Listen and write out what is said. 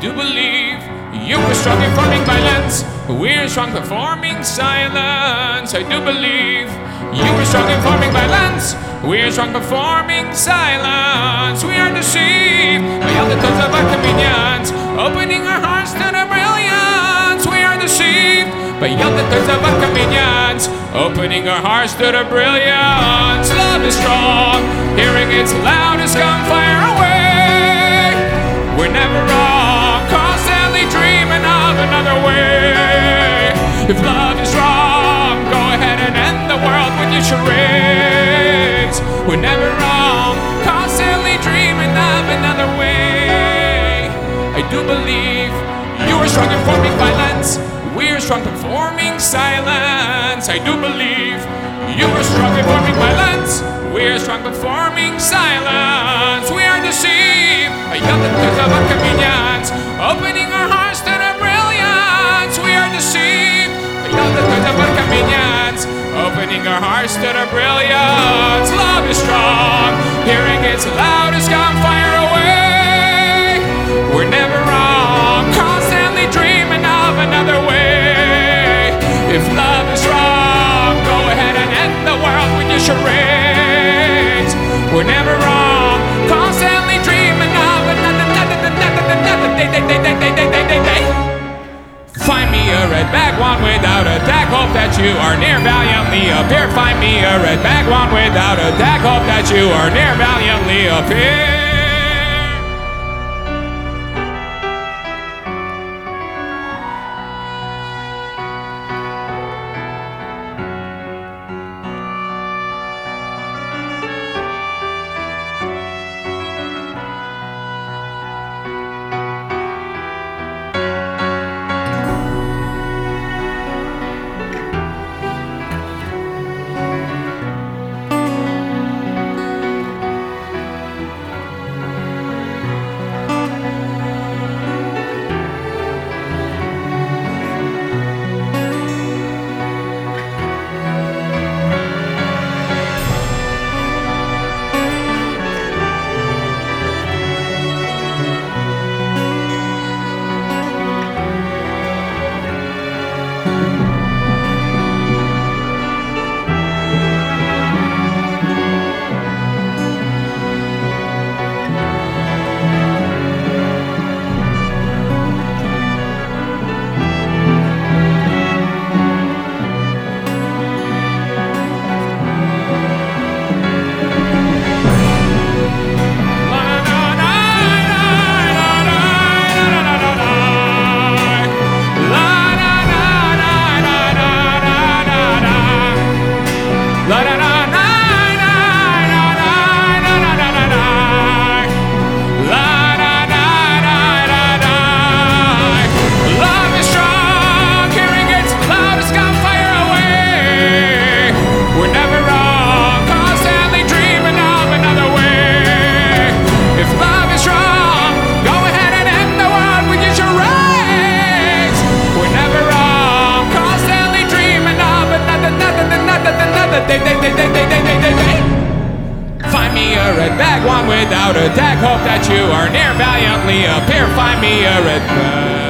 Do believe you were strong in forming violence. We're strong performing silence. I do believe you were strong in forming violence. We're strong performing silence. We are deceived by all the tons of our convenience, opening our hearts to the brilliance. We are deceived by all the tons of our convenience, opening our hearts to the brilliance. Love is strong, hearing its loudest gunfire away. If love is wrong, go ahead and end the world with your charades. We're never wrong, constantly dreaming of another way. I do believe you are strong in forming violence. We're strong performing silence. I do believe you are strong in forming violence. We're strong performing silence. We are deceived by the things of inconvenience, opening our hearts our hearts to the brilliance. Love is strong, hearing its loudest gunfire away. We're never wrong, constantly dreaming of another way. If love is wrong, go ahead and end the world with your charades. We're never wrong, you are near valiantly appear. Find me a red bag one without a tag. Hope that you are near valiantly appear. Without a tag. Hope that you are near valiantly appear. Find me a red bag.